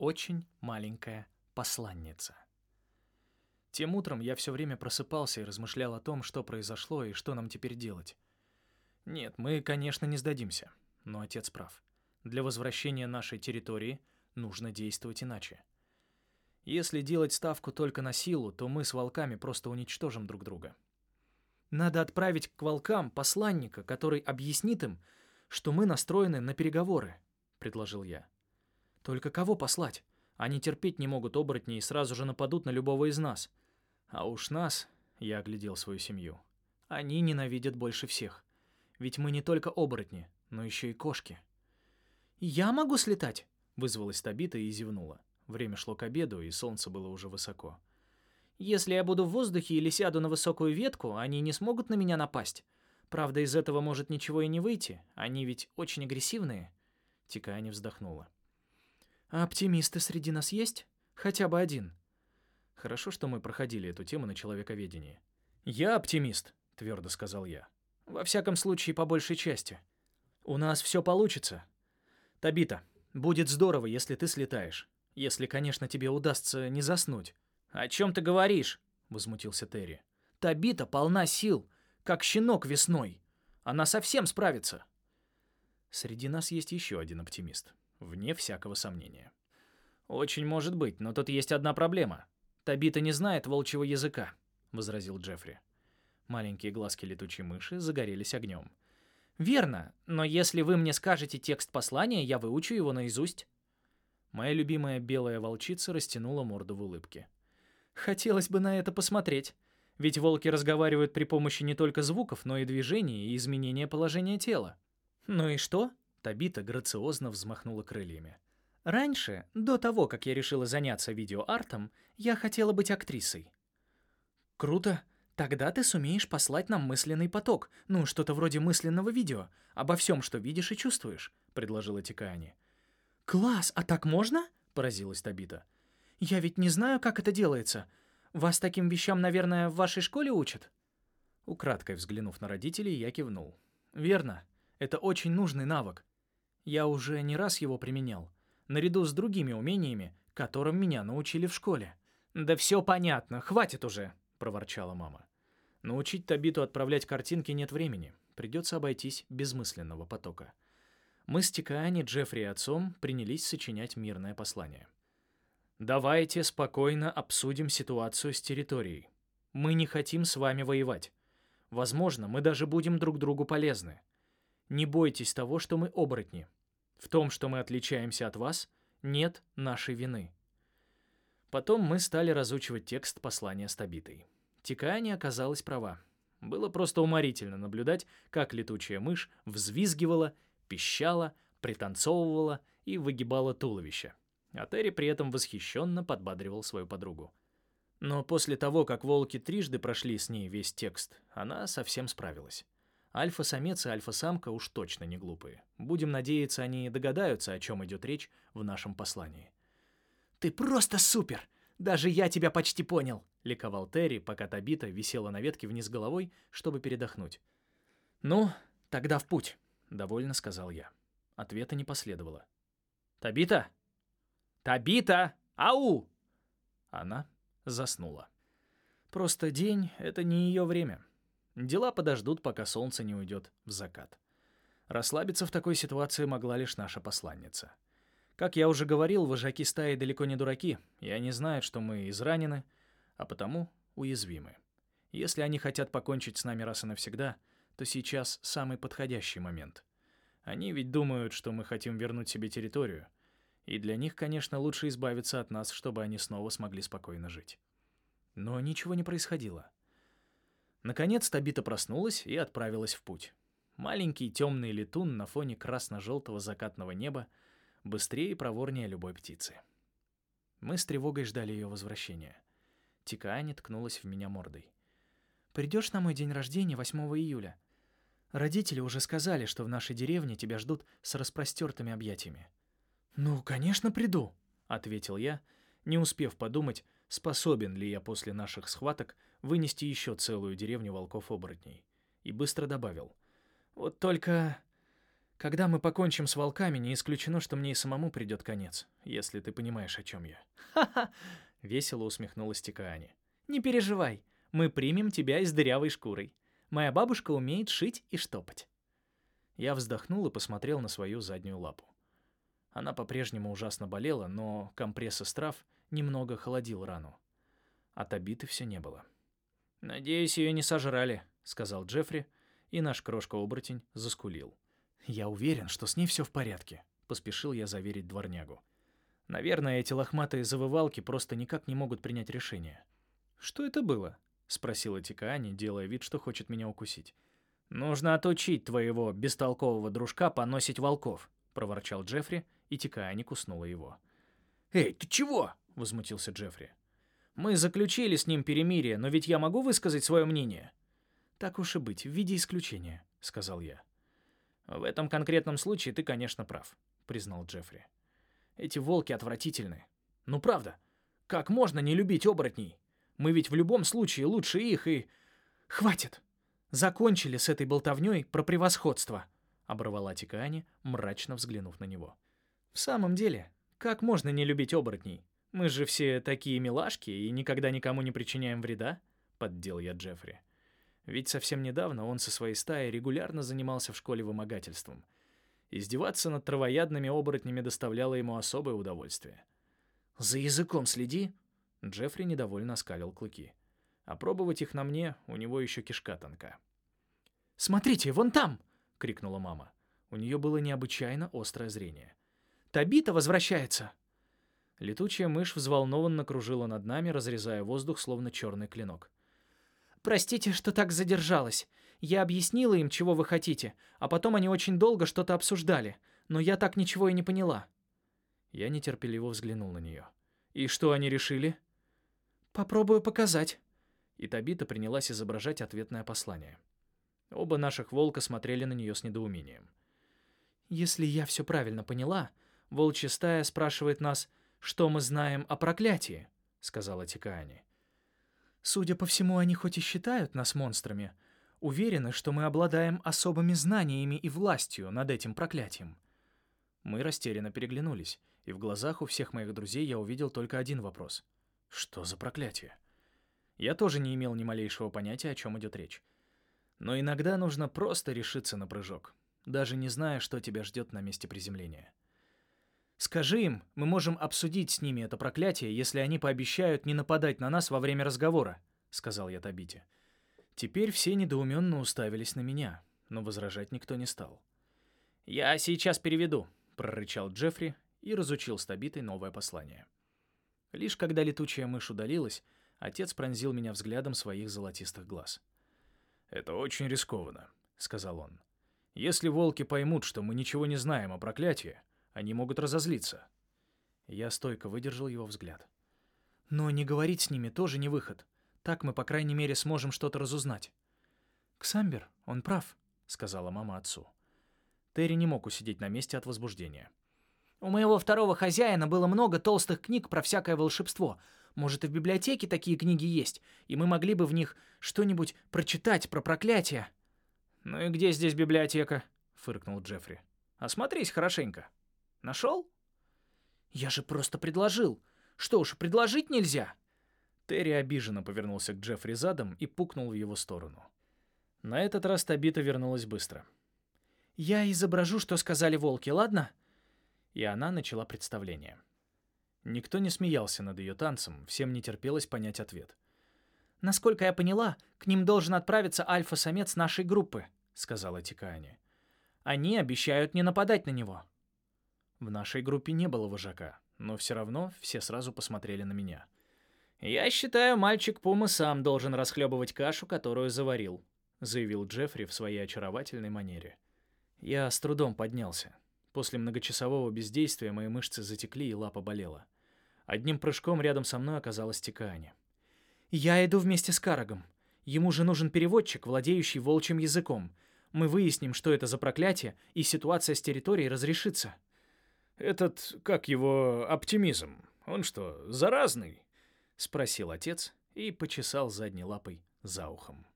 очень маленькая посланница. Тем утром я все время просыпался и размышлял о том, что произошло и что нам теперь делать. Нет, мы, конечно, не сдадимся, но отец прав. Для возвращения нашей территории нужно действовать иначе. Если делать ставку только на силу, то мы с волками просто уничтожим друг друга. Надо отправить к волкам посланника, который объяснит им, что мы настроены на переговоры, предложил я. Только кого послать? Они терпеть не могут оборотней и сразу же нападут на любого из нас. А уж нас, я оглядел свою семью, они ненавидят больше всех. Ведь мы не только оборотни, но еще и кошки. «Я могу слетать?» — вызвалась Табита и зевнула. Время шло к обеду, и солнце было уже высоко. «Если я буду в воздухе или сяду на высокую ветку, они не смогут на меня напасть. Правда, из этого может ничего и не выйти. Они ведь очень агрессивные». Тикаани вздохнула. «А оптимисты среди нас есть? Хотя бы один?» Хорошо, что мы проходили эту тему на человековедении. «Я оптимист», — твердо сказал я. «Во всяком случае, по большей части. У нас все получится. Табита, будет здорово, если ты слетаешь. Если, конечно, тебе удастся не заснуть». «О чем ты говоришь?» — возмутился Терри. «Табита полна сил, как щенок весной. Она совсем справится». Среди нас есть еще один оптимист, вне всякого сомнения. «Очень может быть, но тут есть одна проблема. «Табита не знает волчьего языка», — возразил Джеффри. Маленькие глазки летучей мыши загорелись огнем. «Верно, но если вы мне скажете текст послания, я выучу его наизусть». Моя любимая белая волчица растянула морду в улыбке. «Хотелось бы на это посмотреть. Ведь волки разговаривают при помощи не только звуков, но и движений и изменения положения тела». «Ну и что?» — Табита грациозно взмахнула крыльями. Раньше, до того, как я решила заняться видеоартом, я хотела быть актрисой. Круто. Тогда ты сумеешь послать нам мысленный поток, ну, что-то вроде мысленного видео, обо всем, что видишь и чувствуешь, предложила Тикаани. Класс, а так можно? поразилась Табита. Я ведь не знаю, как это делается. Вас таким вещам, наверное, в вашей школе учат? Украдкой взглянув на родителей, я кивнул. Верно. Это очень нужный навык. Я уже не раз его применял наряду с другими умениями, которым меня научили в школе. «Да все понятно, хватит уже», — проворчала мама. Научить Табиту отправлять картинки нет времени. Придется обойтись без мысленного потока. Мы с Тикаани, Джеффри и отцом принялись сочинять мирное послание. «Давайте спокойно обсудим ситуацию с территорией. Мы не хотим с вами воевать. Возможно, мы даже будем друг другу полезны. Не бойтесь того, что мы оборотни. В том, что мы отличаемся от вас, нет нашей вины. Потом мы стали разучивать текст послания с Табитой. Тикаани оказалась права. Было просто уморительно наблюдать, как летучая мышь взвизгивала, пищала, пританцовывала и выгибала туловище. А Терри при этом восхищенно подбадривал свою подругу. Но после того, как волки трижды прошли с ней весь текст, она совсем справилась. Альфа-самец и альфа-самка уж точно не глупые. Будем надеяться, они догадаются, о чем идет речь в нашем послании. «Ты просто супер! Даже я тебя почти понял!» — ликовал Терри, пока Табита висела на ветке вниз головой, чтобы передохнуть. «Ну, тогда в путь», — довольно сказал я. Ответа не последовало. «Табита! Табита! Ау!» Она заснула. Просто день — это не ее время. Дела подождут, пока солнце не уйдет в закат. Расслабиться в такой ситуации могла лишь наша посланница. Как я уже говорил, вожаки стаи далеко не дураки, и они знают, что мы изранены, а потому уязвимы. Если они хотят покончить с нами раз и навсегда, то сейчас самый подходящий момент. Они ведь думают, что мы хотим вернуть себе территорию, и для них, конечно, лучше избавиться от нас, чтобы они снова смогли спокойно жить. Но ничего не происходило. Наконец Табита проснулась и отправилась в путь. Маленький темный летун на фоне красно-желтого закатного неба быстрее и проворнее любой птицы. Мы с тревогой ждали ее возвращения. Тикаани ткнулась в меня мордой. «Придешь на мой день рождения 8 июля? Родители уже сказали, что в нашей деревне тебя ждут с распростертыми объятиями». «Ну, конечно, приду», — ответил я, не успев подумать, способен ли я после наших схваток вынести еще целую деревню волков-оборотней. И быстро добавил. «Вот только... Когда мы покончим с волками, не исключено, что мне и самому придет конец, если ты понимаешь, о чем я. Ха-ха, Весело усмехнулась Тикаани. не переживай. Мы примем тебя и с дырявой шкурой. Моя бабушка умеет шить и штопать. Я вздохнул и посмотрел на свою заднюю лапу. Она по-прежнему ужасно болела, но компресс из трав немного холодил рану. От обиты все не было. «Надеюсь, ее не сожрали», — сказал Джеффри, и наш крошка-оборотень заскулил. «Я уверен, что с ней все в порядке», — поспешил я заверить дворнягу. «Наверное, эти лохматые завывалки просто никак не могут принять решение». «Что это было?» — спросила Тикаани, делая вид, что хочет меня укусить. «Нужно отучить твоего бестолкового дружка поносить волков», — проворчал Джеффри, и Тикаани куснула его. «Эй, ты чего?» — возмутился Джеффри. «Мы заключили с ним перемирие, но ведь я могу высказать свое мнение?» «Так уж и быть, в виде исключения», — сказал я. «В этом конкретном случае ты, конечно, прав», — признал Джеффри. «Эти волки отвратительны. Ну правда, как можно не любить оборотней? Мы ведь в любом случае лучше их и...» «Хватит! Закончили с этой болтовней про превосходство», — оборвала Тикаани, мрачно взглянув на него. «В самом деле, как можно не любить оборотней? Мы же все такие милашки и никогда никому не причиняем вреда», — поддел я Джеффри. Ведь совсем недавно он со своей стаей регулярно занимался в школе вымогательством. Издеваться над травоядными оборотнями доставляло ему особое удовольствие. «За языком следи!» Джеффри недовольно оскалил клыки. А пробовать их на мне у него еще кишка тонка. «Смотрите, вон там!» — крикнула мама. У нее было необычайно острое зрение. «Табита возвращается!» Летучая мышь взволнованно кружила над нами, разрезая воздух, словно черный клинок. «Простите, что так задержалась. Я объяснила им, чего вы хотите, а потом они очень долго что-то обсуждали, но я так ничего и не поняла». Я нетерпеливо взглянул на нее. «И что они решили?» «Попробую показать». И Табита принялась изображать ответное послание. Оба наших волка смотрели на нее с недоумением. «Если я все правильно поняла, волчья стая спрашивает нас, что мы знаем о проклятии», — сказала Тикаани. «Судя по всему, они хоть и считают нас монстрами, уверены, что мы обладаем особыми знаниями и властью над этим проклятием». Мы растерянно переглянулись, и в глазах у всех моих друзей я увидел только один вопрос. Что за проклятие? Я тоже не имел ни малейшего понятия, о чем идет речь. Но иногда нужно просто решиться на прыжок, даже не зная, что тебя ждет на месте приземления. Скажи им, мы можем обсудить с ними это проклятие, если они пообещают не нападать на нас во время разговора», — сказал я Табите. Теперь все недоуменно уставились на меня, но возражать никто не стал. «Я сейчас переведу», — прорычал Джеффри и разучил с Табитой новое послание. Лишь когда летучая мышь удалилась, отец пронзил меня взглядом своих золотистых глаз. «Это очень рискованно», — сказал он. «Если волки поймут, что мы ничего не знаем о проклятии, они могут разозлиться». Я стойко выдержал его взгляд. «Но не говорить с ними тоже не выход. Так мы, по крайней мере, сможем что-то разузнать». «Ксамбер, он прав», — сказала мама отцу. Терри не мог усидеть на месте от возбуждения. У моего второго хозяина было много толстых книг про всякое волшебство. Может, и в библиотеке такие книги есть, и мы могли бы в них что-нибудь прочитать про проклятие». «Ну и где здесь библиотека?» — фыркнул Джеффри. «Осмотрись хорошенько. Нашел?» «Я же просто предложил. Что уж, предложить нельзя?» Терри обиженно повернулся к Джеффри задом и пукнул в его сторону. На этот раз Табита вернулась быстро. «Я изображу, что сказали волки, ладно?» и она начала представление. Никто не смеялся над ее танцем, всем не терпелось понять ответ. «Насколько я поняла, к ним должен отправиться альфа-самец нашей группы», — сказала Тикаани. «Они обещают не нападать на него». В нашей группе не было вожака, но все равно все сразу посмотрели на меня. «Я считаю, мальчик Пума сам должен расхлебывать кашу, которую заварил», — заявил Джеффри в своей очаровательной манере. Я с трудом поднялся. После многочасового бездействия мои мышцы затекли и лапа болела. Одним прыжком рядом со мной оказалась Тикаани. «Я иду вместе с Карагом. Ему же нужен переводчик, владеющий волчьим языком. Мы выясним, что это за проклятие, и ситуация с территорией разрешится». «Этот, как его, оптимизм, он что, заразный?» — спросил отец и почесал задней лапой за ухом.